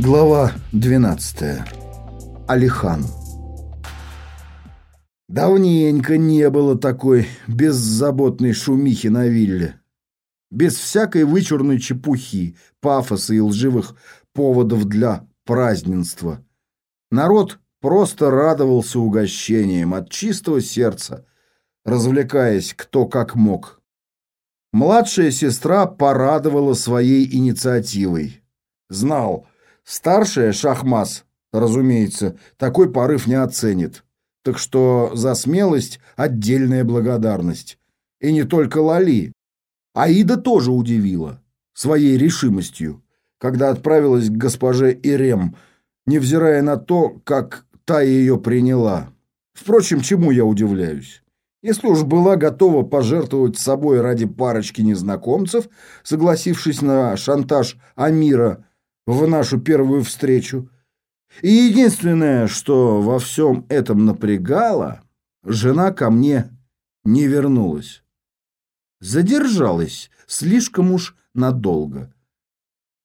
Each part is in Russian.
Глава 12. Алихан. Давненько не было такой беззаботной шумихи на вилле. Без всякой вычурной чепухи, пафоса и лживых поводов для праздненства. Народ просто радовался угощением от чистого сердца, развлекаясь кто как мог. Младшая сестра порадовала своей инициативой. Знал – Старшая Шахмас, разумеется, такой порыв не оценит. Так что за смелость отдельная благодарность. И не только Лали. Аида тоже удивила своей решимостью, когда отправилась к госпоже Ирем, невзирая на то, как та ее приняла. Впрочем, чему я удивляюсь? Если уж была готова пожертвовать собой ради парочки незнакомцев, согласившись на шантаж Амира в нашу первую встречу. И единственное, что во всем этом напрягало, жена ко мне не вернулась. Задержалась слишком уж надолго.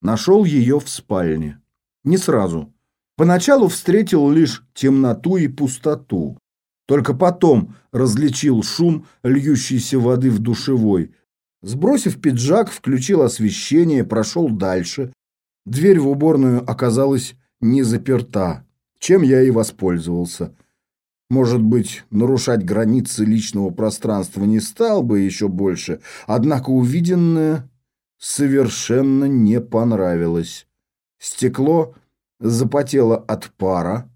Нашел ее в спальне. Не сразу. Поначалу встретил лишь темноту и пустоту. Только потом различил шум льющейся воды в душевой. Сбросив пиджак, включил освещение, прошел дальше, Дверь в уборную оказалась не заперта, чем я и воспользовался. Может быть, нарушать границы личного пространства не стал бы еще больше, однако увиденное совершенно не понравилось. Стекло запотело от пара,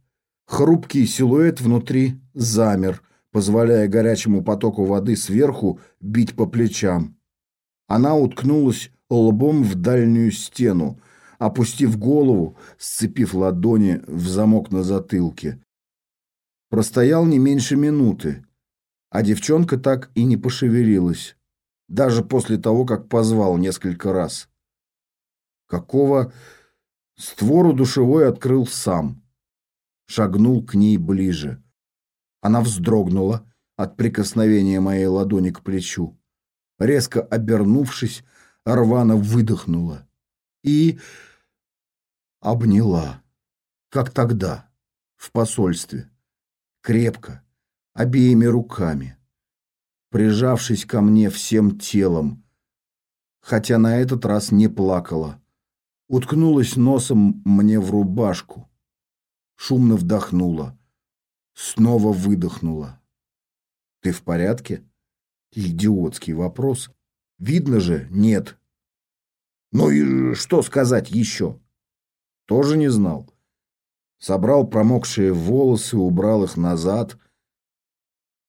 хрупкий силуэт внутри замер, позволяя горячему потоку воды сверху бить по плечам. Она уткнулась лбом в дальнюю стену, опустив голову, сцепив ладони в замок на затылке. Простоял не меньше минуты, а девчонка так и не пошевелилась, даже после того, как позвал несколько раз. Какого створу душевой открыл сам. Шагнул к ней ближе. Она вздрогнула от прикосновения моей ладони к плечу. Резко обернувшись, рвано выдохнула. И обняла, как тогда, в посольстве, крепко, обеими руками, прижавшись ко мне всем телом, хотя на этот раз не плакала, уткнулась носом мне в рубашку, шумно вдохнула, снова выдохнула. «Ты в порядке?» Идиотский вопрос. Видно же, нет. Ну и что сказать еще? Тоже не знал. Собрал промокшие волосы, убрал их назад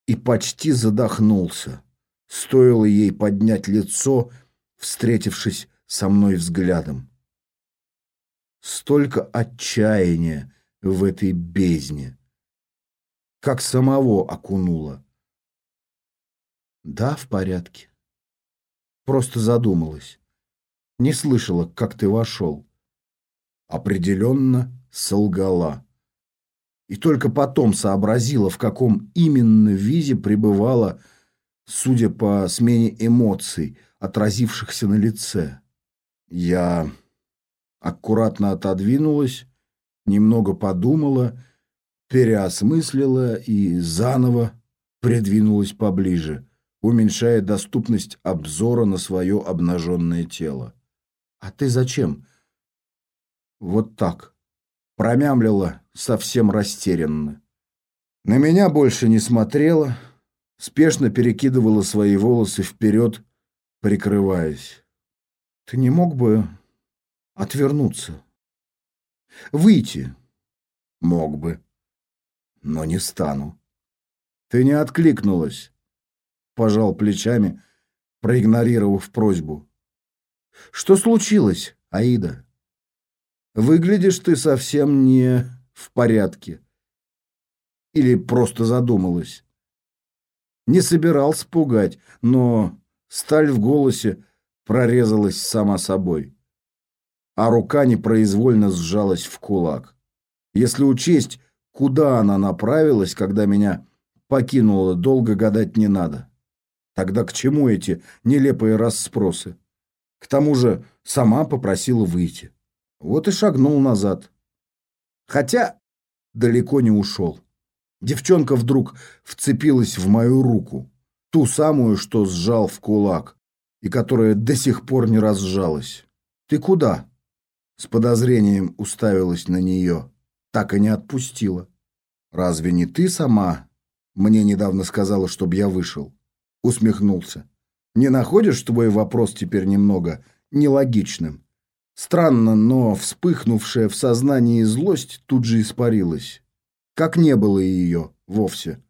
и почти задохнулся. Стоило ей поднять лицо, встретившись со мной взглядом. Столько отчаяния в этой бездне, как самого окунуло. Да, в порядке. Просто задумалась. Не слышала, как ты вошел определенно солгала. И только потом сообразила, в каком именно визе пребывала, судя по смене эмоций, отразившихся на лице. Я аккуратно отодвинулась, немного подумала, переосмыслила и заново придвинулась поближе, уменьшая доступность обзора на свое обнаженное тело. «А ты зачем?» Вот так. Промямлила совсем растерянно. На меня больше не смотрела, спешно перекидывала свои волосы вперед, прикрываясь. Ты не мог бы отвернуться? Выйти? Мог бы, но не стану. Ты не откликнулась, пожал плечами, проигнорировав просьбу. Что случилось, Аида? Выглядишь ты совсем не в порядке. Или просто задумалась. Не собирался пугать, но сталь в голосе прорезалась сама собой. А рука непроизвольно сжалась в кулак. Если учесть, куда она направилась, когда меня покинула, долго гадать не надо. Тогда к чему эти нелепые расспросы? К тому же сама попросила выйти. Вот и шагнул назад. Хотя далеко не ушел. Девчонка вдруг вцепилась в мою руку, ту самую, что сжал в кулак, и которая до сих пор не разжалась. «Ты куда?» С подозрением уставилась на нее, так и не отпустила. «Разве не ты сама мне недавно сказала, чтобы я вышел?» Усмехнулся. «Не находишь твой вопрос теперь немного нелогичным?» Странно, но вспыхнувшая в сознании злость тут же испарилась. Как не было ее вовсе.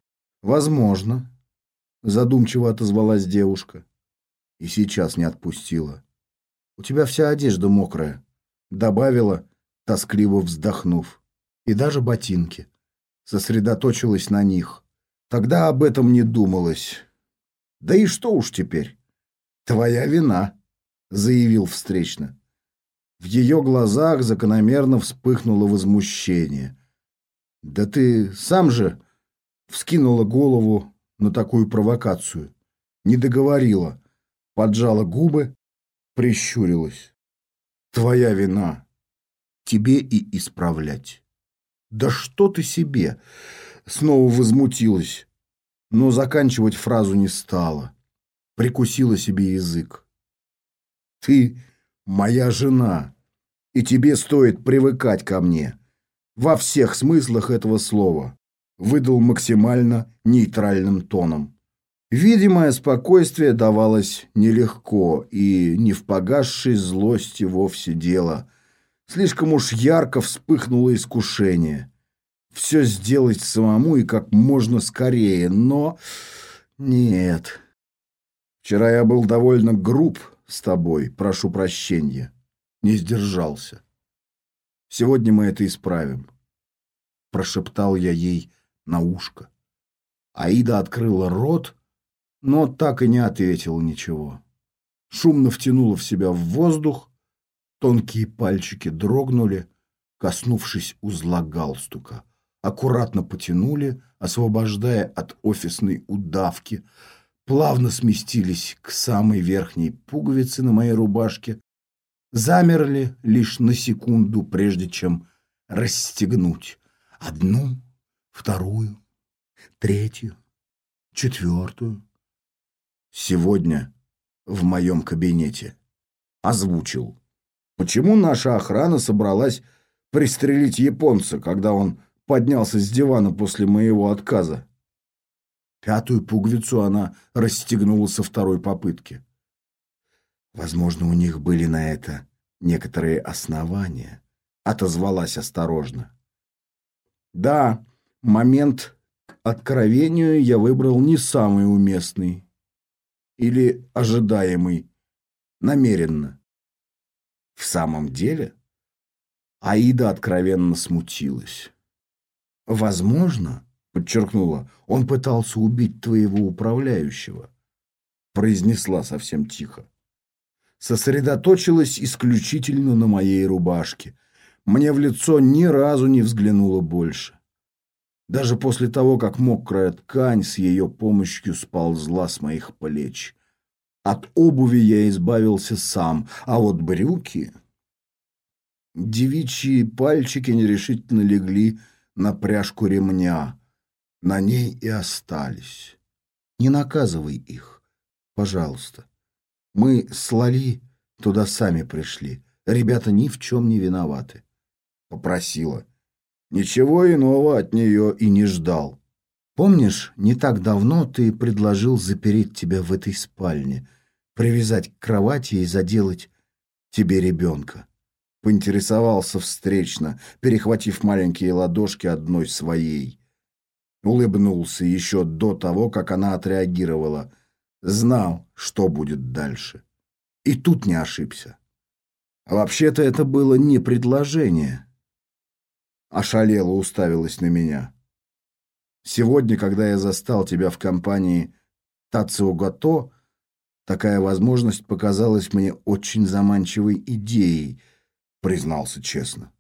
«Возможно», — задумчиво отозвалась девушка. И сейчас не отпустила. «У тебя вся одежда мокрая», — добавила, тоскливо вздохнув. «И даже ботинки». Сосредоточилась на них. Тогда об этом не думалось. «Да и что уж теперь? Твоя вина», — заявил встречно. В ее глазах закономерно вспыхнуло возмущение. «Да ты сам же вскинула голову на такую провокацию. Не договорила, поджала губы, прищурилась. Твоя вина. Тебе и исправлять. Да что ты себе? Снова возмутилась, но заканчивать фразу не стала. Прикусила себе язык. Ты моя жена, и тебе стоит привыкать ко мне. Во всех смыслах этого слова. Выдал максимально нейтральным тоном. Видимое спокойствие давалось нелегко, и не в погасшей злости вовсе дело. Слишком уж ярко вспыхнуло искушение. Все сделать самому и как можно скорее, но... Нет. Вчера я был довольно груб с тобой, прошу прощения. Не сдержался. Сегодня мы это исправим. Прошептал я ей на ушко. Аида открыла рот, но так и не ответила ничего. Шумно втянула в себя в воздух, тонкие пальчики дрогнули, коснувшись узла галстука. Аккуратно потянули, освобождая от офисной удавки, плавно сместились к самой верхней пуговице на моей рубашке, замерли лишь на секунду, прежде чем расстегнуть одну, вторую, третью, четвертую. Сегодня в моем кабинете озвучил, почему наша охрана собралась пристрелить японца, когда он поднялся с дивана после моего отказа. Пятую пуговицу она расстегнула со второй попытки. Возможно, у них были на это некоторые основания, отозвалась осторожно. Да, момент откровению я выбрал не самый уместный или ожидаемый, намеренно. В самом деле, Аида откровенно смутилась. Возможно, подчеркнула, он пытался убить твоего управляющего, произнесла совсем тихо. Сосредоточилась исключительно на моей рубашке. Мне в лицо ни разу не взглянула больше. Даже после того, как мокрая ткань с ее помощью сползла с моих плеч. От обуви я избавился сам, а вот брюки... Девичьи пальчики нерешительно легли на пряжку ремня. На ней и остались. Не наказывай их, пожалуйста. Мы с Лали туда сами пришли. Ребята ни в чем не виноваты. Попросила. Ничего иного от нее и не ждал. Помнишь, не так давно ты предложил запереть тебя в этой спальне, привязать к кровати и заделать тебе ребенка? Поинтересовался встречно, перехватив маленькие ладошки одной своей. Улыбнулся еще до того, как она отреагировала. Знал, что будет дальше. И тут не ошибся. Вообще-то это было не предложение ошалела уставилась на меня. Сегодня, когда я застал тебя в компании Тацио Гато, такая возможность показалась мне очень заманчивой идеей, признался честно.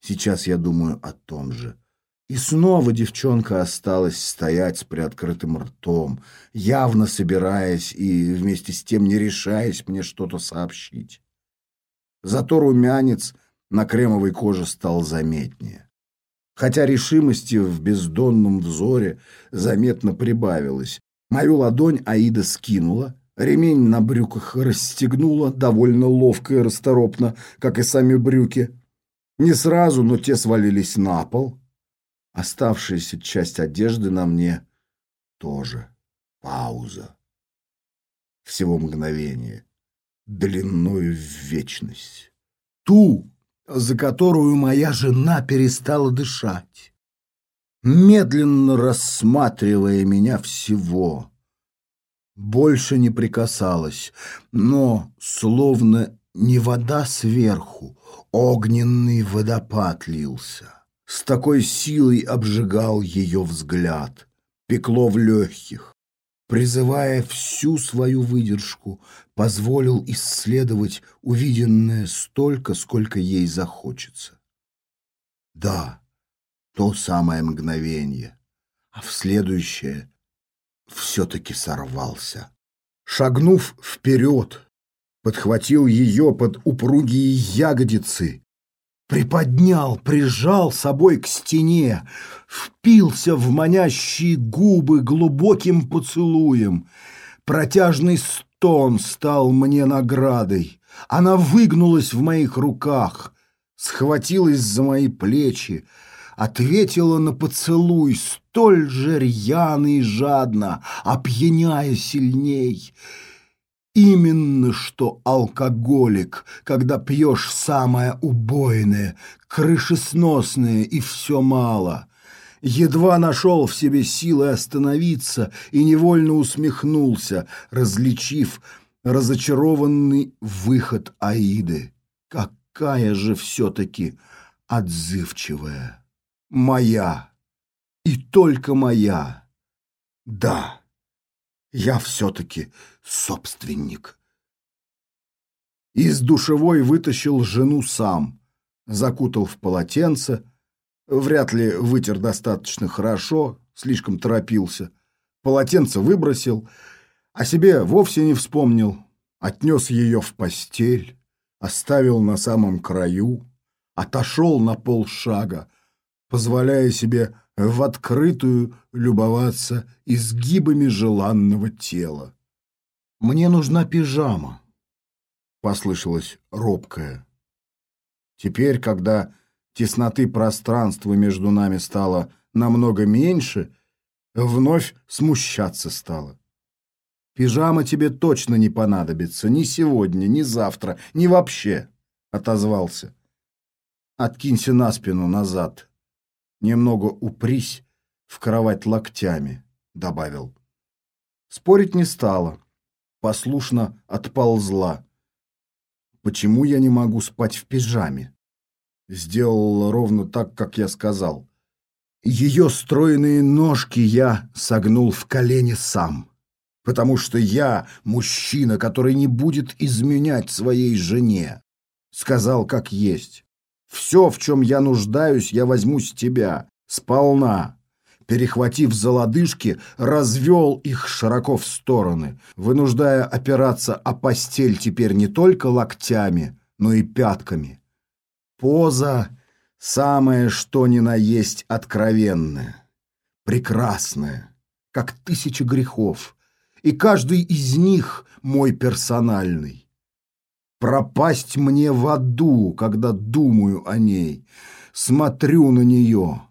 Сейчас я думаю о том же. И снова девчонка осталась стоять с приоткрытым ртом, явно собираясь и вместе с тем не решаясь мне что-то сообщить. Зато румянец на кремовой коже стал заметнее. Хотя решимости в бездонном взоре заметно прибавилось. Мою ладонь Аида скинула, ремень на брюках расстегнула довольно ловко и расторопно, как и сами брюки. Не сразу, но те свалились на пол. Оставшаяся часть одежды на мне тоже. Пауза. Всего мгновение. Длиною вечность. Ту, за которую моя жена перестала дышать, медленно рассматривая меня всего. Больше не прикасалась, но, словно не вода сверху, огненный водопад лился. С такой силой обжигал ее взгляд, пекло в легких. Призывая всю свою выдержку, позволил исследовать увиденное столько, сколько ей захочется. Да, то самое мгновение, а в следующее все-таки сорвался. Шагнув вперед, подхватил ее под упругие ягодицы, приподнял, прижал собой к стене, впился в манящие губы глубоким поцелуем. Протяжный стон стал мне наградой. Она выгнулась в моих руках, схватилась за мои плечи, ответила на поцелуй столь же рьяно и жадно, опьяняя сильней — Именно что алкоголик, когда пьешь самое убойное, крышесносное и все мало. Едва нашел в себе силы остановиться и невольно усмехнулся, различив разочарованный выход Аиды. Какая же все-таки отзывчивая. Моя. И только моя. Да. Я все-таки собственник. Из душевой вытащил жену сам, закутал в полотенце, вряд ли вытер достаточно хорошо, слишком торопился. Полотенце выбросил, а себе вовсе не вспомнил, отнес ее в постель, оставил на самом краю, отошел на полшага, позволяя себе в открытую любоваться изгибами желанного тела. «Мне нужна пижама», — послышалось робкое. Теперь, когда тесноты пространства между нами стало намного меньше, вновь смущаться стало. «Пижама тебе точно не понадобится ни сегодня, ни завтра, ни вообще», — отозвался. «Откинься на спину назад» немного упрись в кровать локтями», — добавил. Спорить не стала, послушно отползла. «Почему я не могу спать в пижаме?» Сделала ровно так, как я сказал. Ее стройные ножки я согнул в колени сам, потому что я мужчина, который не будет изменять своей жене. Сказал, как есть. Все, в чем я нуждаюсь, я возьму с тебя, сполна. Перехватив за лодыжки, развел их широко в стороны, вынуждая опираться о постель теперь не только локтями, но и пятками. Поза самое что ни на есть откровенная, прекрасная, как тысяча грехов, и каждый из них мой персональный пропасть мне в аду, когда думаю о ней, смотрю на нее,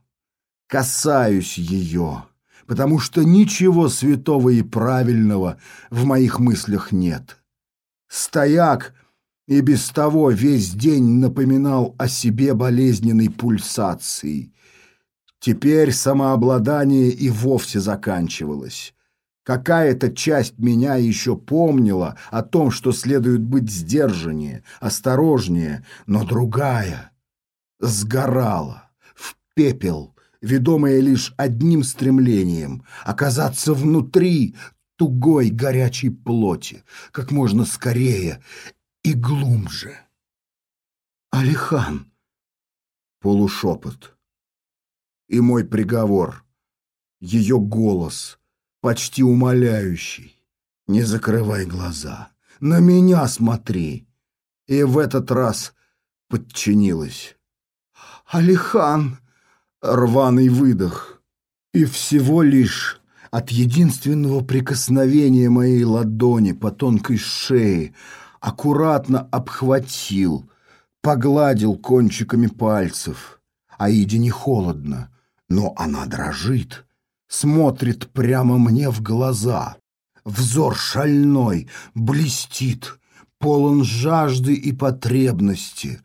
касаюсь ее, потому что ничего святого и правильного в моих мыслях нет. Стояк и без того весь день напоминал о себе болезненной пульсацией. Теперь самообладание и вовсе заканчивалось. Какая-то часть меня еще помнила о том, что следует быть сдержаннее, осторожнее, но другая сгорала в пепел, ведомая лишь одним стремлением — оказаться внутри тугой горячей плоти, как можно скорее и глубже. «Алихан!» — полушепот. И мой приговор, ее голос — почти умоляющий. «Не закрывай глаза, на меня смотри!» И в этот раз подчинилась. «Алихан!» — рваный выдох. И всего лишь от единственного прикосновения моей ладони по тонкой шее аккуратно обхватил, погладил кончиками пальцев. Аиде не холодно, но она дрожит, смотрит прямо мне в глаза. Взор шальной, блестит, полон жажды и потребности.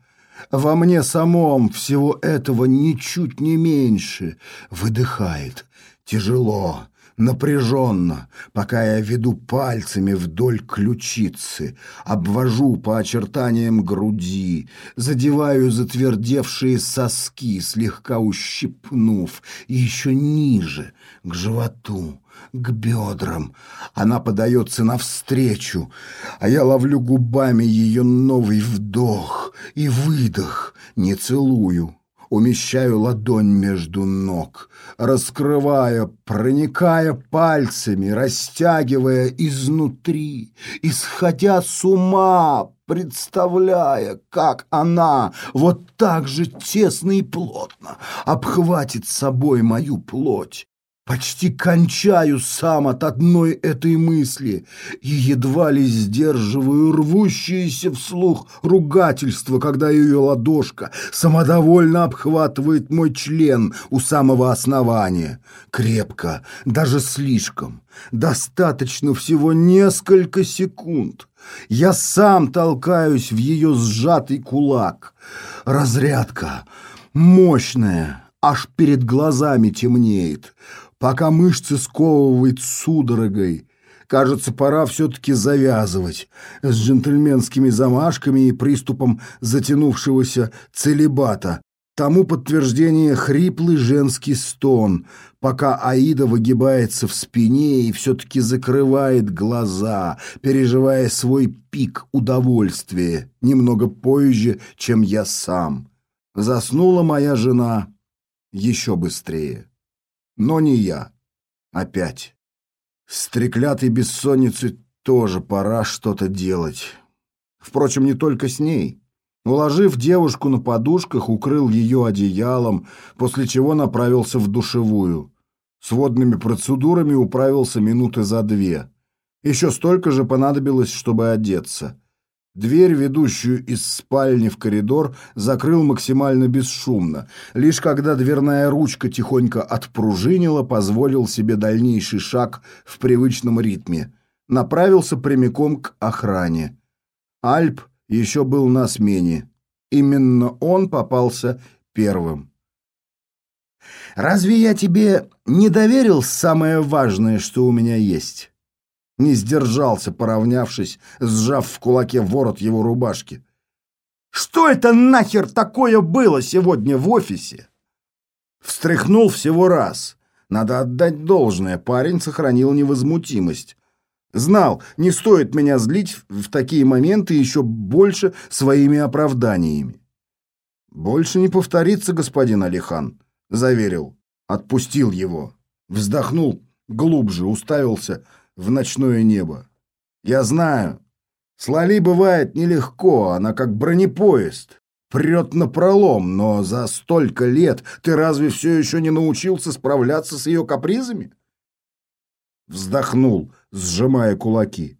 Во мне самом всего этого ничуть не меньше. Выдыхает, тяжело, напряженно, пока я веду пальцами вдоль ключицы, обвожу по очертаниям груди, задеваю затвердевшие соски, слегка ущипнув, и еще ниже, к животу, к бедрам. Она подается навстречу, а я ловлю губами ее новый вдох и выдох, не целую умещаю ладонь между ног, раскрывая, проникая пальцами, растягивая изнутри, исходя с ума, представляя, как она вот так же тесно и плотно обхватит собой мою плоть, Почти кончаю сам от одной этой мысли и едва ли сдерживаю рвущееся вслух ругательство, когда ее ладошка самодовольно обхватывает мой член у самого основания. Крепко, даже слишком. Достаточно всего несколько секунд. Я сам толкаюсь в ее сжатый кулак. Разрядка мощная, аж перед глазами темнеет пока мышцы сковывает судорогой. Кажется, пора все-таки завязывать с джентльменскими замашками и приступом затянувшегося целебата. Тому подтверждение хриплый женский стон, пока Аида выгибается в спине и все-таки закрывает глаза, переживая свой пик удовольствия немного позже, чем я сам. Заснула моя жена еще быстрее. Но не я. Опять. С треклятой бессонницей тоже пора что-то делать. Впрочем, не только с ней. Уложив девушку на подушках, укрыл ее одеялом, после чего направился в душевую. С водными процедурами управился минуты за две. Еще столько же понадобилось, чтобы одеться. Дверь, ведущую из спальни в коридор, закрыл максимально бесшумно. Лишь когда дверная ручка тихонько отпружинила, позволил себе дальнейший шаг в привычном ритме. Направился прямиком к охране. Альп еще был на смене. Именно он попался первым. «Разве я тебе не доверил самое важное, что у меня есть?» Не сдержался, поравнявшись, сжав в кулаке ворот его рубашки. «Что это нахер такое было сегодня в офисе?» Встряхнул всего раз. Надо отдать должное, парень сохранил невозмутимость. Знал, не стоит меня злить в такие моменты еще больше своими оправданиями. «Больше не повторится, господин Алихан», — заверил. Отпустил его. Вздохнул глубже, уставился в ночное небо. Я знаю, с Лали бывает нелегко, она как бронепоезд, прет на пролом, но за столько лет ты разве все еще не научился справляться с ее капризами? Вздохнул, сжимая кулаки.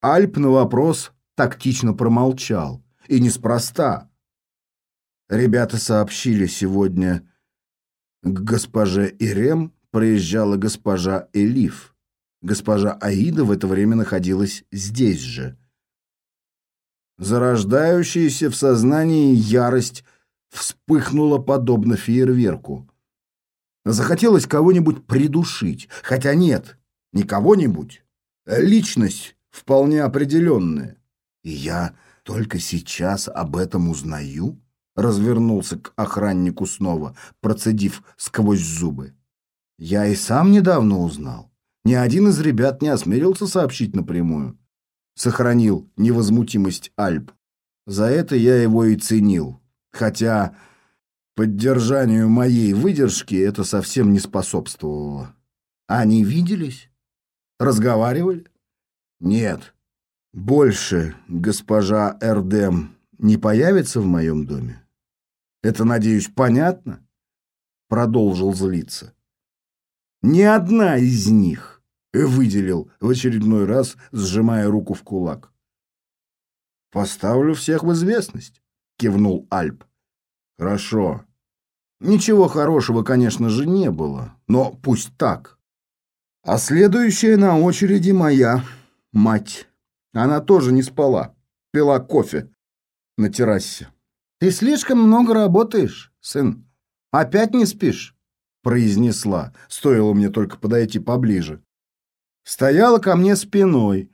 Альп на вопрос тактично промолчал. И неспроста. Ребята сообщили сегодня к госпоже Ирем проезжала госпожа Элиф. Госпожа Аида в это время находилась здесь же. Зарождающаяся в сознании ярость вспыхнула подобно фейерверку. Захотелось кого-нибудь придушить, хотя нет, не кого-нибудь. Личность вполне определенная. И я только сейчас об этом узнаю? Развернулся к охраннику снова, процедив сквозь зубы. Я и сам недавно узнал. Ни один из ребят не осмелился сообщить напрямую. Сохранил невозмутимость Альп. За это я его и ценил. Хотя поддержанию моей выдержки это совсем не способствовало. Они виделись? Разговаривали? Нет. Больше госпожа Эрдем не появится в моем доме. Это, надеюсь, понятно? Продолжил злиться. Ни одна из них, выделил в очередной раз, сжимая руку в кулак. Поставлю всех в известность, кивнул Альп. Хорошо. Ничего хорошего, конечно же, не было, но пусть так. А следующая на очереди моя мать. Она тоже не спала, пила кофе на террасе. «Ты слишком много работаешь, сын. Опять не спишь?» Произнесла, стоило мне только подойти поближе. Стояла ко мне спиной,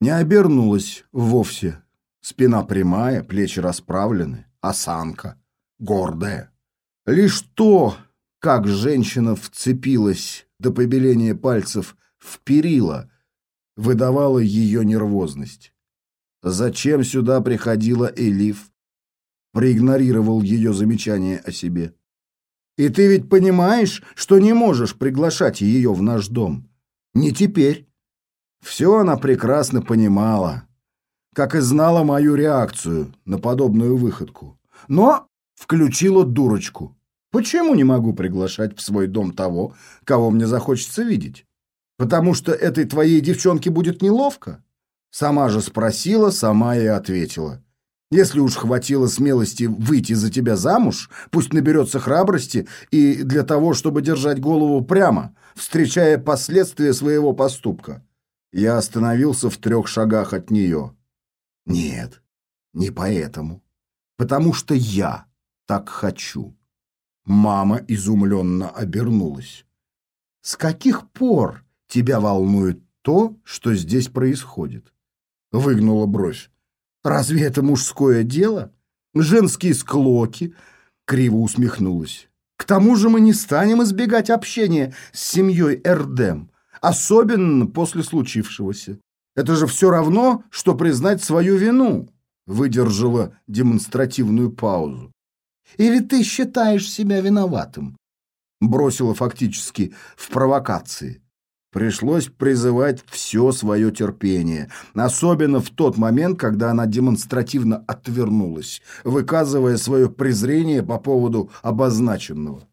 не обернулась вовсе. Спина прямая, плечи расправлены, осанка гордая. Лишь то, как женщина вцепилась до побеления пальцев в перила, выдавало ее нервозность. Зачем сюда приходила Элиф? Проигнорировал ее замечание о себе. И ты ведь понимаешь, что не можешь приглашать ее в наш дом. Не теперь. Все она прекрасно понимала, как и знала мою реакцию на подобную выходку. Но включила дурочку. Почему не могу приглашать в свой дом того, кого мне захочется видеть? Потому что этой твоей девчонке будет неловко? Сама же спросила, сама и ответила. Если уж хватило смелости выйти за тебя замуж, пусть наберется храбрости и для того, чтобы держать голову прямо, встречая последствия своего поступка. Я остановился в трех шагах от нее. Нет, не поэтому. Потому что я так хочу. Мама изумленно обернулась. С каких пор тебя волнует то, что здесь происходит? Выгнула бровь. Разве это мужское дело? Женские склоки? Криво усмехнулась. К тому же мы не станем избегать общения с семьей Эрдем, особенно после случившегося. Это же все равно, что признать свою вину. Выдержала демонстративную паузу. Или ты считаешь себя виноватым? Бросила фактически в провокации. Пришлось призывать все свое терпение, особенно в тот момент, когда она демонстративно отвернулась, выказывая свое презрение по поводу обозначенного.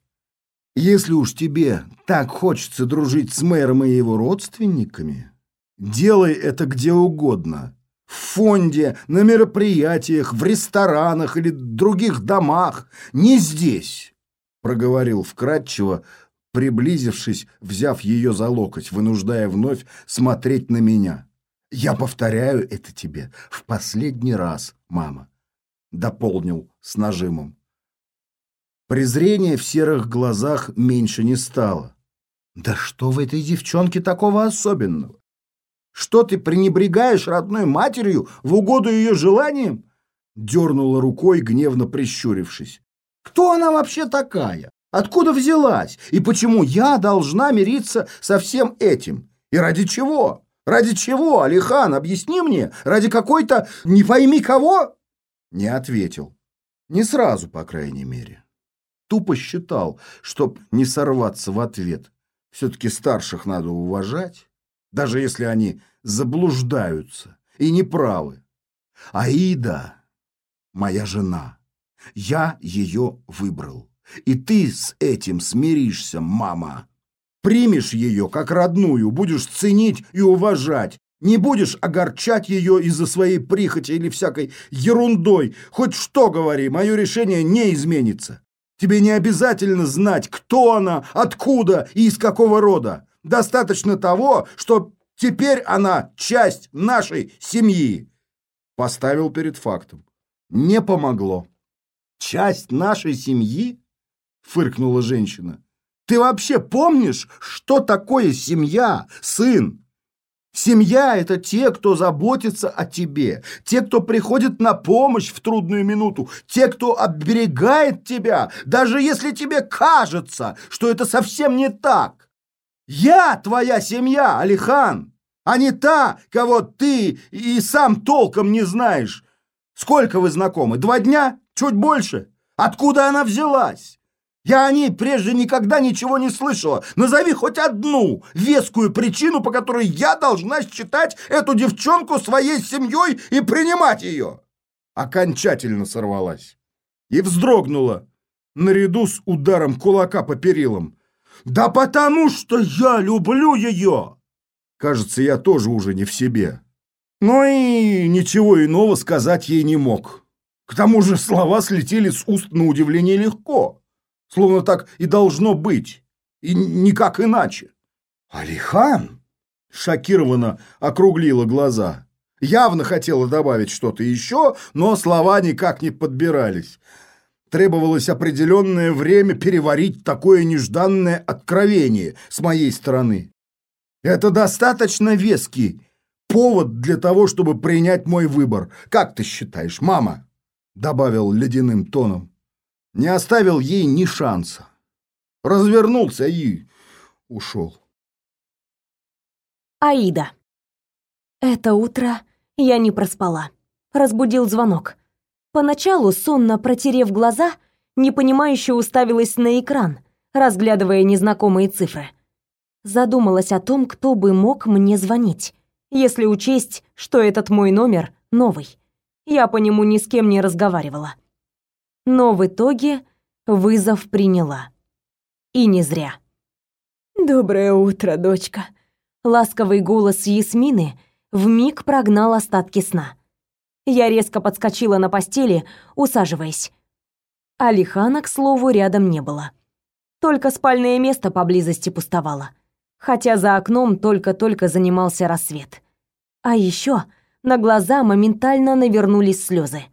«Если уж тебе так хочется дружить с мэром и его родственниками, делай это где угодно. В фонде, на мероприятиях, в ресторанах или других домах, не здесь», — проговорил вкратчиво, приблизившись, взяв ее за локоть, вынуждая вновь смотреть на меня. «Я повторяю это тебе в последний раз, мама», — дополнил с нажимом. Презрение в серых глазах меньше не стало. «Да что в этой девчонке такого особенного? Что ты пренебрегаешь родной матерью в угоду ее желаниям?» Дернула рукой, гневно прищурившись. «Кто она вообще такая? Откуда взялась? И почему я должна мириться со всем этим? И ради чего? Ради чего, Алихан, объясни мне? Ради какой-то не пойми кого?» Не ответил. Не сразу, по крайней мере. Тупо считал, чтоб не сорваться в ответ. Все-таки старших надо уважать, даже если они заблуждаются и неправы. Аида — моя жена. Я ее выбрал. И ты с этим смиришься, мама. Примешь ее как родную, будешь ценить и уважать. Не будешь огорчать ее из-за своей прихоти или всякой ерундой. Хоть что говори, мое решение не изменится. Тебе не обязательно знать, кто она, откуда и из какого рода. Достаточно того, что теперь она часть нашей семьи. Поставил перед фактом. Не помогло. Часть нашей семьи? Фыркнула женщина. Ты вообще помнишь, что такое семья, сын? Семья — это те, кто заботится о тебе, те, кто приходит на помощь в трудную минуту, те, кто оберегает тебя, даже если тебе кажется, что это совсем не так. Я твоя семья, Алихан, а не та, кого ты и сам толком не знаешь. Сколько вы знакомы? Два дня? Чуть больше? Откуда она взялась? Я о ней прежде никогда ничего не слышала. Назови хоть одну вескую причину, по которой я должна считать эту девчонку своей семьей и принимать ее. окончательно сорвалась и вздрогнула наряду с ударом кулака по перилам. «Да потому что я люблю ее!» Кажется, я тоже уже не в себе. Но и ничего иного сказать ей не мог. К тому же слова слетели с уст на удивление легко. Словно так и должно быть. И никак иначе. «Алихан?» Шокированно округлила глаза. Явно хотела добавить что-то еще, но слова никак не подбирались. Требовалось определенное время переварить такое нежданное откровение с моей стороны. Это достаточно веский повод для того, чтобы принять мой выбор. Как ты считаешь, мама? Добавил ледяным тоном. Не оставил ей ни шанса. Развернулся и ушел. Аида. Это утро я не проспала. Разбудил звонок. Поначалу, сонно протерев глаза, непонимающе уставилась на экран, разглядывая незнакомые цифры задумалась о том, кто бы мог мне звонить, если учесть, что этот мой номер новый. Я по нему ни с кем не разговаривала. Но в итоге вызов приняла. И не зря. «Доброе утро, дочка». Ласковый голос Ясмины вмиг прогнал остатки сна. Я резко подскочила на постели, усаживаясь. Алихана, к слову, рядом не было. Только спальное место поблизости пустовало хотя за окном только-только занимался рассвет. А еще на глаза моментально навернулись слезы.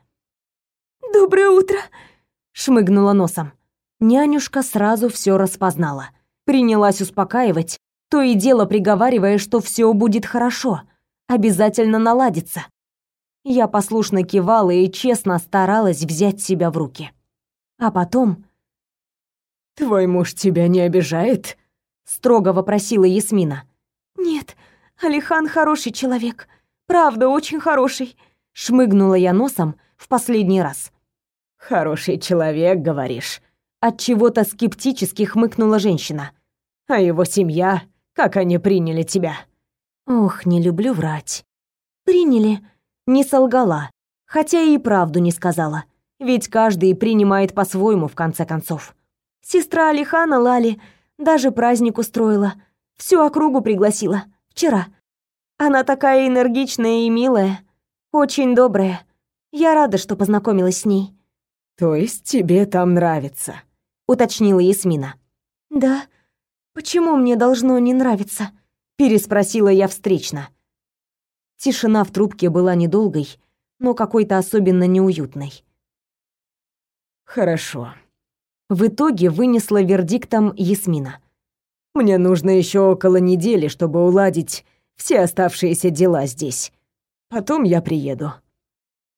«Доброе утро!» — шмыгнула носом. Нянюшка сразу все распознала. Принялась успокаивать, то и дело приговаривая, что все будет хорошо, обязательно наладится. Я послушно кивала и честно старалась взять себя в руки. А потом... «Твой муж тебя не обижает?» строго вопросила Ясмина. Нет, Алихан хороший человек. Правда, очень хороший, шмыгнула я носом в последний раз. Хороший человек, говоришь? От чего-то скептически хмыкнула женщина. А его семья, как они приняли тебя? Ох, не люблю врать. Приняли, не солгала, хотя и правду не сказала. Ведь каждый принимает по-своему в конце концов. Сестра Алихана Лали даже праздник устроила. Всю округу пригласила. Вчера. Она такая энергичная и милая. Очень добрая. Я рада, что познакомилась с ней. То есть тебе там нравится? Уточнила Ясмина. Да. Почему мне должно не нравиться? Переспросила я встречно. Тишина в трубке была недолгой, но какой-то особенно неуютной. Хорошо. В итоге вынесла вердиктом Ясмина. «Мне нужно еще около недели, чтобы уладить все оставшиеся дела здесь. Потом я приеду».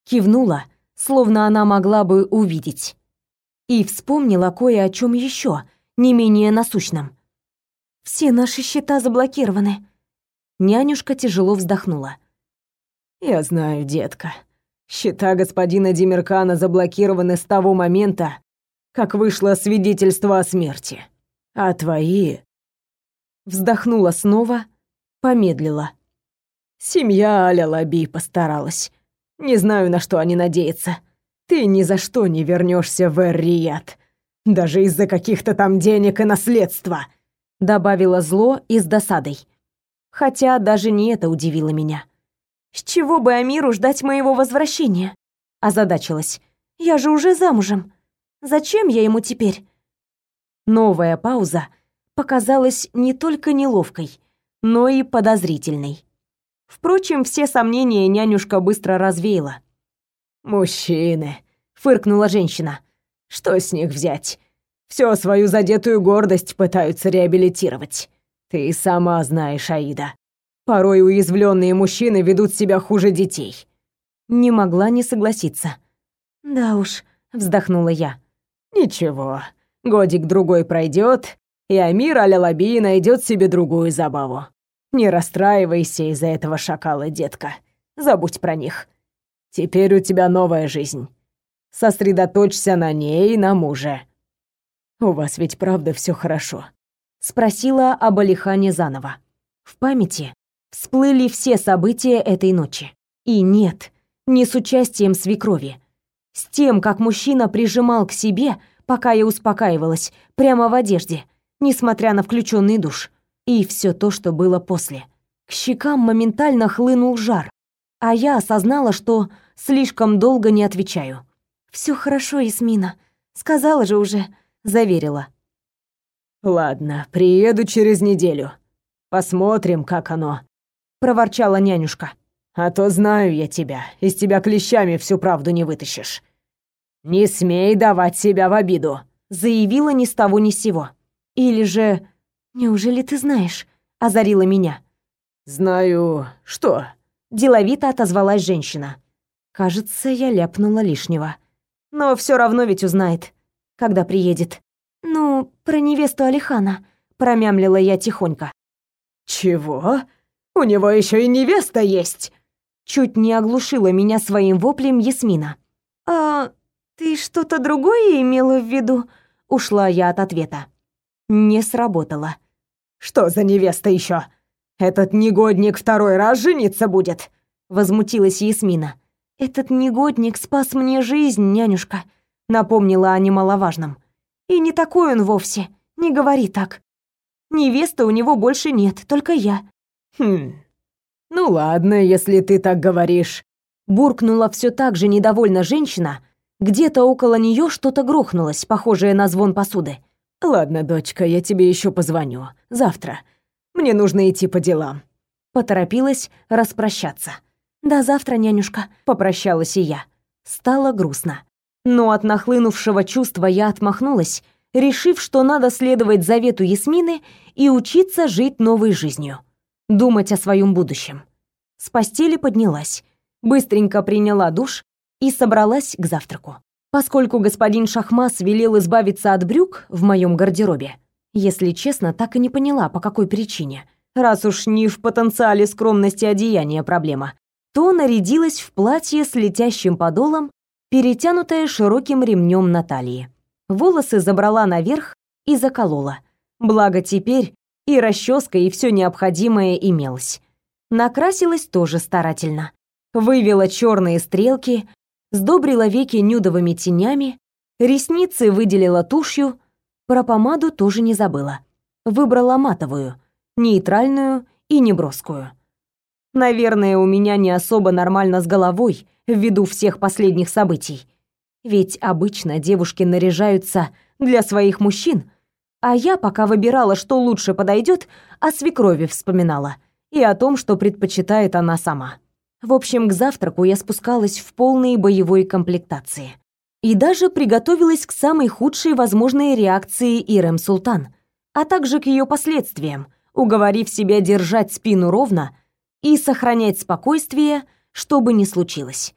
Кивнула, словно она могла бы увидеть. И вспомнила кое о чем еще, не менее насущном. «Все наши счета заблокированы». Нянюшка тяжело вздохнула. «Я знаю, детка. Счета господина Демеркана заблокированы с того момента, как вышло свидетельство о смерти. А твои...» Вздохнула снова, помедлила. «Семья Аля Лаби постаралась. Не знаю, на что они надеются. Ты ни за что не вернешься в Эр-Рияд. Даже из-за каких-то там денег и наследства», добавила зло и с досадой. Хотя даже не это удивило меня. «С чего бы Амиру ждать моего возвращения?» озадачилась. «Я же уже замужем». Зачем я ему теперь? Новая пауза показалась не только неловкой, но и подозрительной. Впрочем, все сомнения нянюшка быстро развеяла. «Мужчины», — фыркнула женщина. «Что с них взять? Всё свою задетую гордость пытаются реабилитировать. Ты сама знаешь, Аида. Порой уязвленные мужчины ведут себя хуже детей». Не могла не согласиться. «Да уж», — вздохнула я. Ничего, годик-другой пройдет, и Амир Аля-Лаби найдет себе другую забаву. Не расстраивайся из-за этого шакала, детка. Забудь про них. Теперь у тебя новая жизнь. Сосредоточься на ней и на муже. У вас ведь правда все хорошо? Спросила об Алихане заново. В памяти всплыли все события этой ночи. И нет, не с участием свекрови. С тем, как мужчина прижимал к себе, пока я успокаивалась, прямо в одежде, несмотря на включенный душ. И все то, что было после. К щекам моментально хлынул жар, а я осознала, что слишком долго не отвечаю. Все хорошо, Исмина. Сказала же уже, заверила. Ладно, приеду через неделю. Посмотрим, как оно, проворчала нянюшка. А то знаю я тебя, из тебя клещами всю правду не вытащишь. Не смей давать себя в обиду, заявила ни с того ни с сего. Или же, неужели ты знаешь? озарила меня. Знаю, что? деловито отозвалась женщина. Кажется, я ляпнула лишнего. Но все равно ведь узнает, когда приедет. Ну, про невесту Алихана, промямлила я тихонько. Чего? У него еще и невеста есть. Чуть не оглушила меня своим воплем Ясмина. А ты что-то другое имела в виду? Ушла я от ответа. Не сработало. Что за невеста еще? Этот негодник второй раз жениться будет? Возмутилась Ясмина. Этот негодник спас мне жизнь, нянюшка, напомнила о немаловажном. И не такой он вовсе. Не говори так. Невесты у него больше нет, только я. Хм. Ну ладно, если ты так говоришь. Буркнула все так же недовольно женщина. Где-то около нее что-то грохнулось, похожее на звон посуды. Ладно, дочка, я тебе еще позвоню. Завтра. Мне нужно идти по делам. Поторопилась распрощаться. До завтра, нянюшка, попрощалась и я. Стало грустно. Но от нахлынувшего чувства я отмахнулась, решив, что надо следовать завету Ясмины и учиться жить новой жизнью, думать о своем будущем. С постели поднялась, быстренько приняла душ и собралась к завтраку. Поскольку господин Шахмас велел избавиться от брюк в моем гардеробе, если честно, так и не поняла, по какой причине. Раз уж не в потенциале скромности одеяния проблема, то нарядилась в платье с летящим подолом перетянутая широким ремнем на талии. Волосы забрала наверх и заколола. Благо теперь и расческа, и все необходимое имелось. Накрасилась тоже старательно. Вывела черные стрелки, сдобрила веки нюдовыми тенями, ресницы выделила тушью, про помаду тоже не забыла. Выбрала матовую, нейтральную и неброскую. Наверное, у меня не особо нормально с головой, ввиду всех последних событий. Ведь обычно девушки наряжаются для своих мужчин, а я, пока выбирала, что лучше подойдет, о свекрови вспоминала и о том, что предпочитает она сама. В общем, к завтраку я спускалась в полной боевой комплектации. И даже приготовилась к самой худшей возможной реакции Ирем Султан, а также к ее последствиям, уговорив себя держать спину ровно и сохранять спокойствие, что бы ни случилось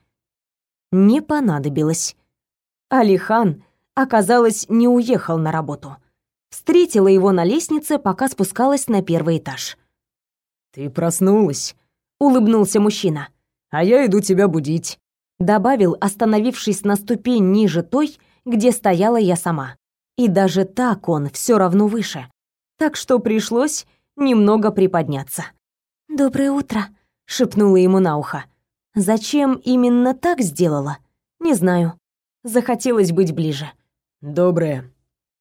не понадобилось. Алихан, оказалось, не уехал на работу. Встретила его на лестнице, пока спускалась на первый этаж. «Ты проснулась», — улыбнулся мужчина. «А я иду тебя будить», — добавил, остановившись на ступень ниже той, где стояла я сама. И даже так он все равно выше. Так что пришлось немного приподняться. «Доброе утро», — шепнула ему на ухо. Зачем именно так сделала? Не знаю. Захотелось быть ближе. Доброе.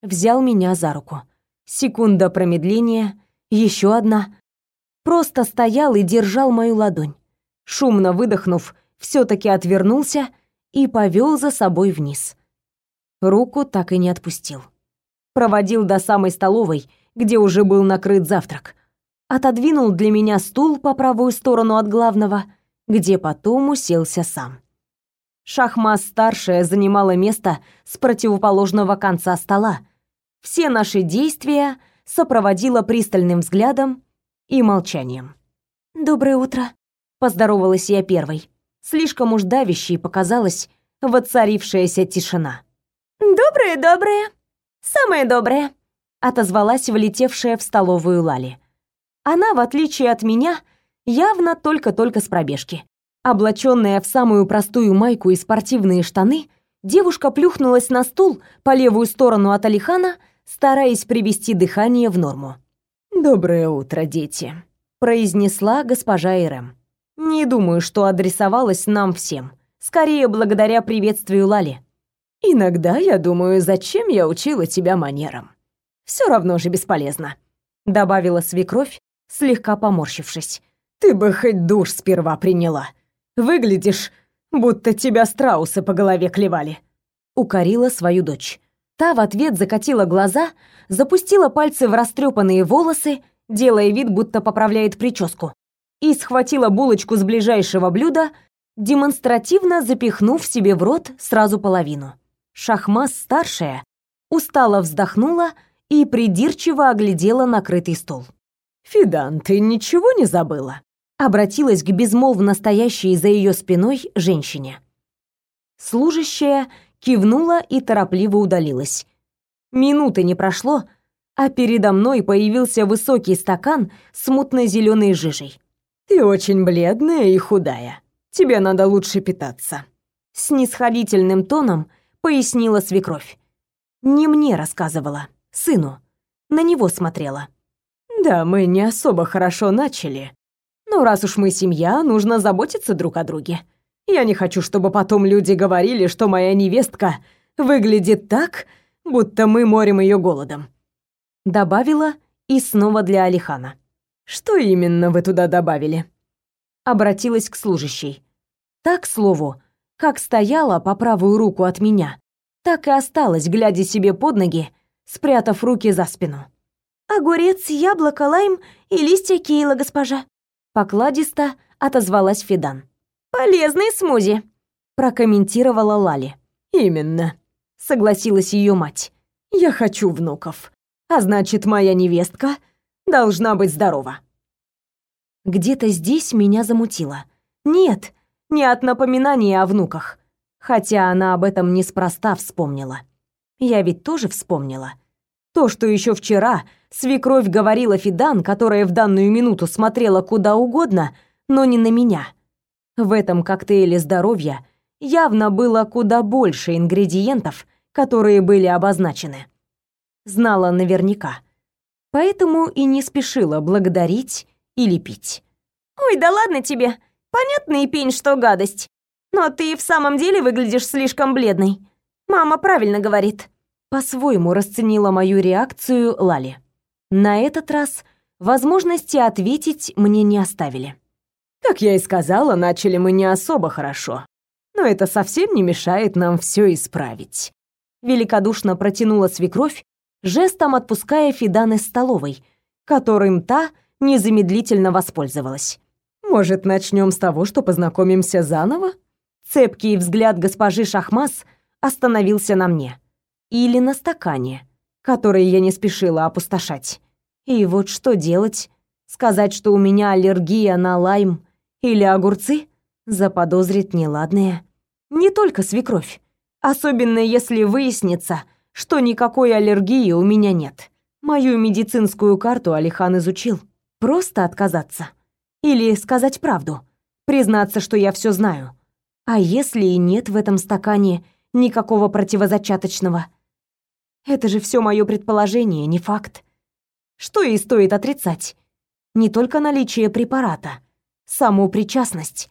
Взял меня за руку. Секунда промедления, еще одна. Просто стоял и держал мою ладонь. Шумно выдохнув, все таки отвернулся и повел за собой вниз. Руку так и не отпустил. Проводил до самой столовой, где уже был накрыт завтрак. Отодвинул для меня стул по правую сторону от главного — где потом уселся сам. Шахма-старшая занимала место с противоположного конца стола. Все наши действия сопроводила пристальным взглядом и молчанием. «Доброе утро», — поздоровалась я первой. Слишком уж давящей показалась воцарившаяся тишина. «Доброе, доброе, самое доброе», — отозвалась влетевшая в столовую Лали. Она, в отличие от меня, явно только-только с пробежки. Облаченная в самую простую майку и спортивные штаны, девушка плюхнулась на стул по левую сторону от Алихана, стараясь привести дыхание в норму. «Доброе утро, дети», — произнесла госпожа Ирэм. «Не думаю, что адресовалась нам всем. скорее благодаря приветствию Лали. «Иногда я думаю, зачем я учила тебя манерам. Все равно же бесполезно», — добавила свекровь, слегка поморщившись. «Ты бы хоть душ сперва приняла. Выглядишь, будто тебя страусы по голове клевали», — укорила свою дочь. Та в ответ закатила глаза, запустила пальцы в растрепанные волосы, делая вид, будто поправляет прическу, и схватила булочку с ближайшего блюда, демонстративно запихнув себе в рот сразу половину. Шахмас старшая устало вздохнула и придирчиво оглядела накрытый стол. «Фидан, ты ничего не забыла?» Обратилась к безмолвно стоящей за ее спиной женщине. Служащая кивнула и торопливо удалилась. Минуты не прошло, а передо мной появился высокий стакан с мутно-зеленой жижей. «Ты очень бледная и худая. Тебе надо лучше питаться». С нисходительным тоном пояснила свекровь. Не мне рассказывала, сыну. На него смотрела. «Да, мы не особо хорошо начали. Но раз уж мы семья, нужно заботиться друг о друге. Я не хочу, чтобы потом люди говорили, что моя невестка выглядит так, будто мы морим ее голодом. Добавила и снова для Алихана. Что именно вы туда добавили? Обратилась к служащей. Так, к слову, как стояла по правую руку от меня, так и осталась, глядя себе под ноги, спрятав руки за спину. «Огурец, яблоко, лайм и листья кейла, госпожа», — покладисто отозвалась Фидан. «Полезный смузи», — прокомментировала Лали. «Именно», — согласилась ее мать. «Я хочу внуков, а значит, моя невестка должна быть здорова». Где-то здесь меня замутило. Нет, не от напоминания о внуках, хотя она об этом неспроста вспомнила. Я ведь тоже вспомнила. То, что еще вчера свекровь говорила Фидан, которая в данную минуту смотрела куда угодно, но не на меня — в этом коктейле здоровья явно было куда больше ингредиентов, которые были обозначены. Знала наверняка. Поэтому и не спешила благодарить или пить. «Ой, да ладно тебе. Понятно и пень, что гадость. Но ты в самом деле выглядишь слишком бледной. Мама правильно говорит». По-своему расценила мою реакцию Лали. На этот раз возможности ответить мне не оставили. Как я и сказала, начали мы не особо хорошо. Но это совсем не мешает нам все исправить. Великодушно протянула свекровь, жестом отпуская Фидан из столовой, которым та незамедлительно воспользовалась. Может, начнем с того, что познакомимся заново? Цепкий взгляд госпожи Шахмас остановился на мне. Или на стакане, который я не спешила опустошать. И вот что делать? Сказать, что у меня аллергия на лайм или огурцы заподозрит неладное. Не только свекровь. Особенно если выяснится, что никакой аллергии у меня нет. Мою медицинскую карту Алихан изучил. Просто отказаться. Или сказать правду. Признаться, что я все знаю. А если и нет в этом стакане никакого противозачаточного? Это же все мое предположение, не факт. Что и стоит отрицать. Не только наличие препарата — саму причастность.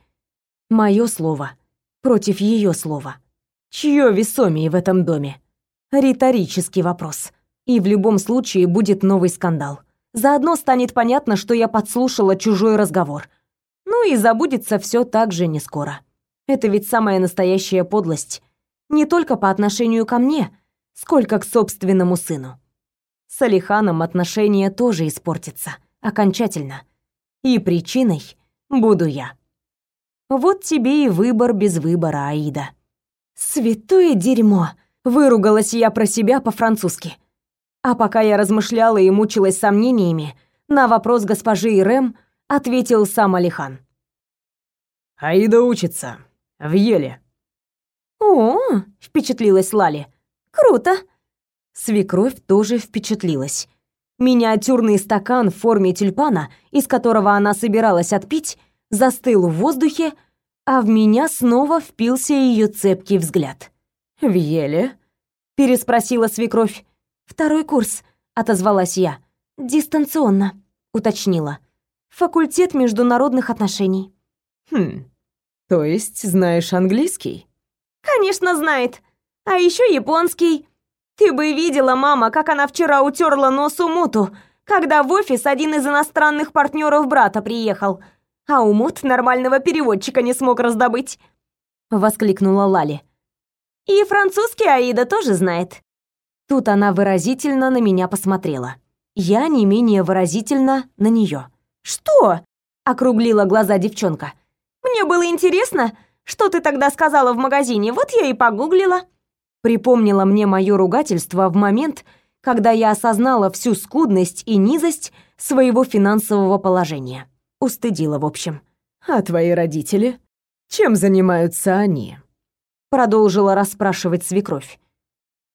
Мое слово против ее слова. Чье весомее в этом доме? Риторический вопрос. И в любом случае будет новый скандал. Заодно станет понятно, что я подслушала чужой разговор. Ну и забудется все так же не скоро. Это ведь самая настоящая подлость. Не только по отношению ко мне, сколько к собственному сыну. С Алиханом отношения тоже испортятся. Окончательно. И причиной буду я. Вот тебе и выбор без выбора, Аида. Святое дерьмо, выругалась я про себя по-французски. А пока я размышляла и мучилась сомнениями, на вопрос госпожи Ирэм ответил сам Алихан. Аида учится в Еле. О, впечатлилась Лали. Круто. Свекровь тоже впечатлилась. Миниатюрный стакан в форме тюльпана, из которого она собиралась отпить, застыл в воздухе, а в меня снова впился ее цепкий взгляд. «В еле?» — переспросила свекровь. «Второй курс», — отозвалась я. «Дистанционно», — уточнила. «Факультет международных отношений». «Хм, То есть знаешь английский? Конечно, знает. А еще японский. Ты бы видела, мама, как она вчера утерла носу муту, когда в офис один из иностранных партнеров брата приехал, а у мут нормального переводчика не смог раздобыть. Воскликнула Лали. И французский Аида тоже знает. Тут она выразительно на меня посмотрела. Я не менее выразительно на нее. «Что?» — округлила глаза девчонка. «Мне было интересно, что ты тогда сказала в магазине, вот я и погуглила». Припомнила мне мое ругательство в момент, когда я осознала всю скудность и низость своего финансового положения. Устыдила, в общем. «А твои родители? Чем занимаются они?» Продолжила расспрашивать свекровь.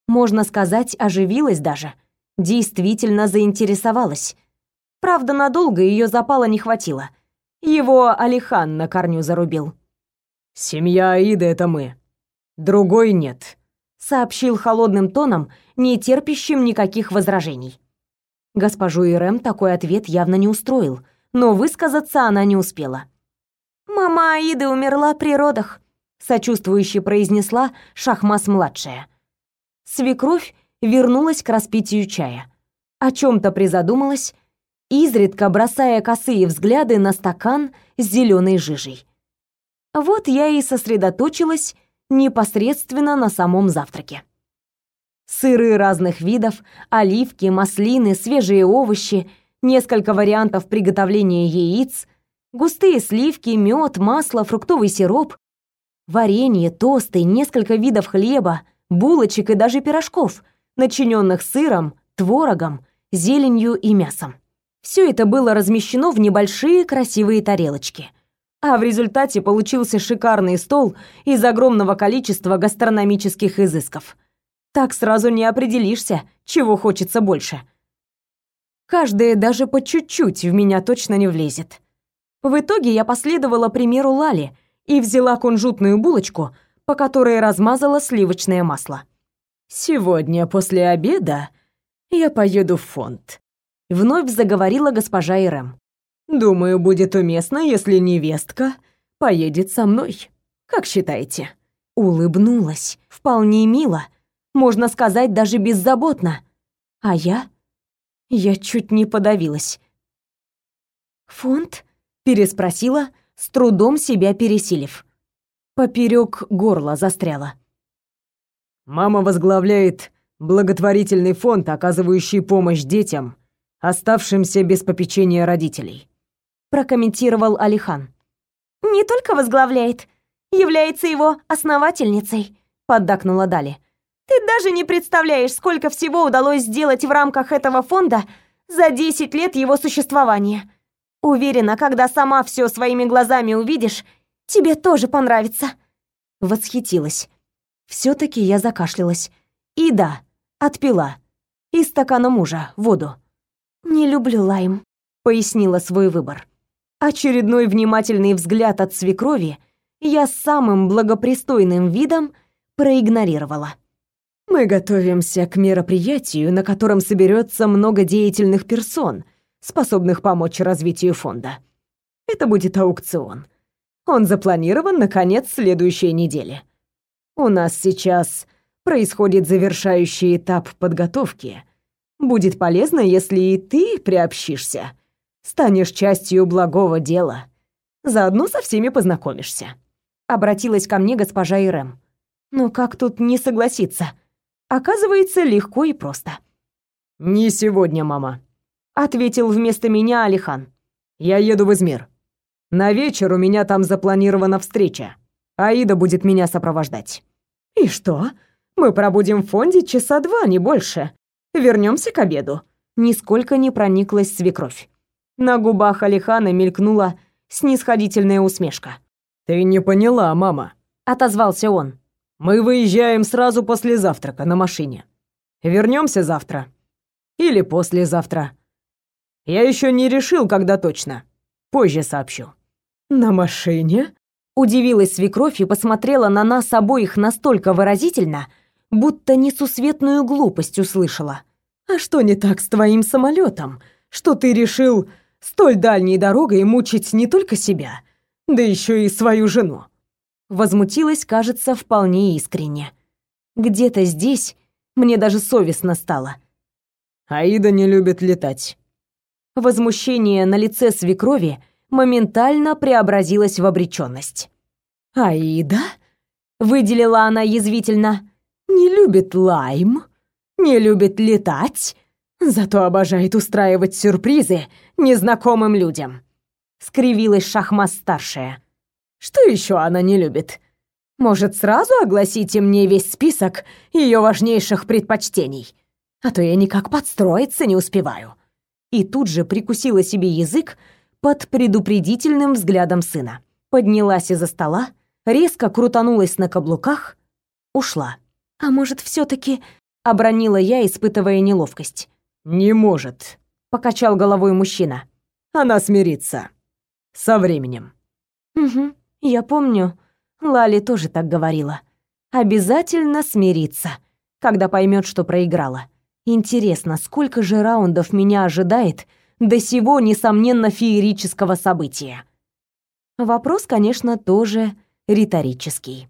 Можно сказать, оживилась даже. Действительно заинтересовалась. Правда, надолго ее запала не хватило. Его Алихан на корню зарубил. «Семья Аиды — это мы. Другой нет», — сообщил холодным тоном, не терпящим никаких возражений. Госпожу Ирэм такой ответ явно не устроил, но высказаться она не успела. «Мама Аиды умерла при родах», — сочувствующе произнесла Шахмас-младшая. Свекровь вернулась к распитию чая. О чем то призадумалась, изредка бросая косые взгляды на стакан с зеленой жижей. Вот я и сосредоточилась непосредственно на самом завтраке. Сыры разных видов, оливки, маслины, свежие овощи, несколько вариантов приготовления яиц, густые сливки, мед, масло, фруктовый сироп, варенье, тосты, несколько видов хлеба, булочек и даже пирожков, начиненных сыром, творогом, зеленью и мясом. Все это было размещено в небольшие красивые тарелочки. А в результате получился шикарный стол из огромного количества гастрономических изысков. Так сразу не определишься, чего хочется больше. Каждое даже по чуть-чуть в меня точно не влезет. В итоге я последовала примеру Лали и взяла кунжутную булочку, по которой размазала сливочное масло. «Сегодня после обеда я поеду в фонд», Вновь заговорила госпожа Ирэм. «Думаю, будет уместно, если невестка поедет со мной. Как считаете?» Улыбнулась. Вполне мило. Можно сказать, даже беззаботно. А я? Я чуть не подавилась. «Фонд?» — переспросила, с трудом себя пересилив. Поперек горла застряла. «Мама возглавляет благотворительный фонд, оказывающий помощь детям оставшимся без попечения родителей. Прокомментировал Алихан. Не только возглавляет, является его основательницей, поддакнула Дали. Ты даже не представляешь, сколько всего удалось сделать в рамках этого фонда за 10 лет его существования. Уверена, когда сама все своими глазами увидишь, тебе тоже понравится. Восхитилась. все таки я закашлялась. И да, отпила. Из стакана мужа воду. «Не люблю лайм», — пояснила свой выбор. Очередной внимательный взгляд от свекрови я с самым благопристойным видом проигнорировала. «Мы готовимся к мероприятию, на котором соберется много деятельных персон, способных помочь развитию фонда. Это будет аукцион. Он запланирован на конец следующей недели. У нас сейчас происходит завершающий этап подготовки — Будет полезно, если и ты приобщишься. Станешь частью благого дела. Заодно со всеми познакомишься. Обратилась ко мне госпожа Ирэм. Но как тут не согласиться? Оказывается, легко и просто. «Не сегодня, мама», — ответил вместо меня Алихан. «Я еду в Измир. На вечер у меня там запланирована встреча. Аида будет меня сопровождать». «И что? Мы пробудем в фонде часа два, не больше. Вернемся к обеду. Нисколько не прониклась свекровь. На губах Алихана мелькнула снисходительная усмешка. Ты не поняла, мама, отозвался он. Мы выезжаем сразу после завтрака на машине. Вернемся завтра или послезавтра. Я еще не решил, когда точно. Позже сообщу. На машине? Удивилась свекровь и посмотрела на нас обоих настолько выразительно, будто несусветную глупость услышала. «А что не так с твоим самолетом, что ты решил столь дальней дорогой мучить не только себя, да еще и свою жену?» Возмутилась, кажется, вполне искренне. Где-то здесь мне даже совестно стало. Аида не любит летать. Возмущение на лице свекрови моментально преобразилось в обреченность. «Аида?» — выделила она язвительно. «Не любит лайм, не любит летать, зато обожает устраивать сюрпризы незнакомым людям». Скривилась Шахма-старшая. «Что еще она не любит? Может, сразу огласите мне весь список ее важнейших предпочтений? А то я никак подстроиться не успеваю» и тут же прикусила себе язык под предупредительным взглядом сына. Поднялась из-за стола, резко крутанулась на каблуках, ушла. А может, все таки обронила я, испытывая неловкость. Не может, покачал головой мужчина. Она смирится со временем. Угу, я помню. Лали тоже так говорила. Обязательно смириться, когда поймет, что проиграла. Интересно, сколько же раундов меня ожидает до сего, несомненно, феерического события? Вопрос, конечно, тоже риторический.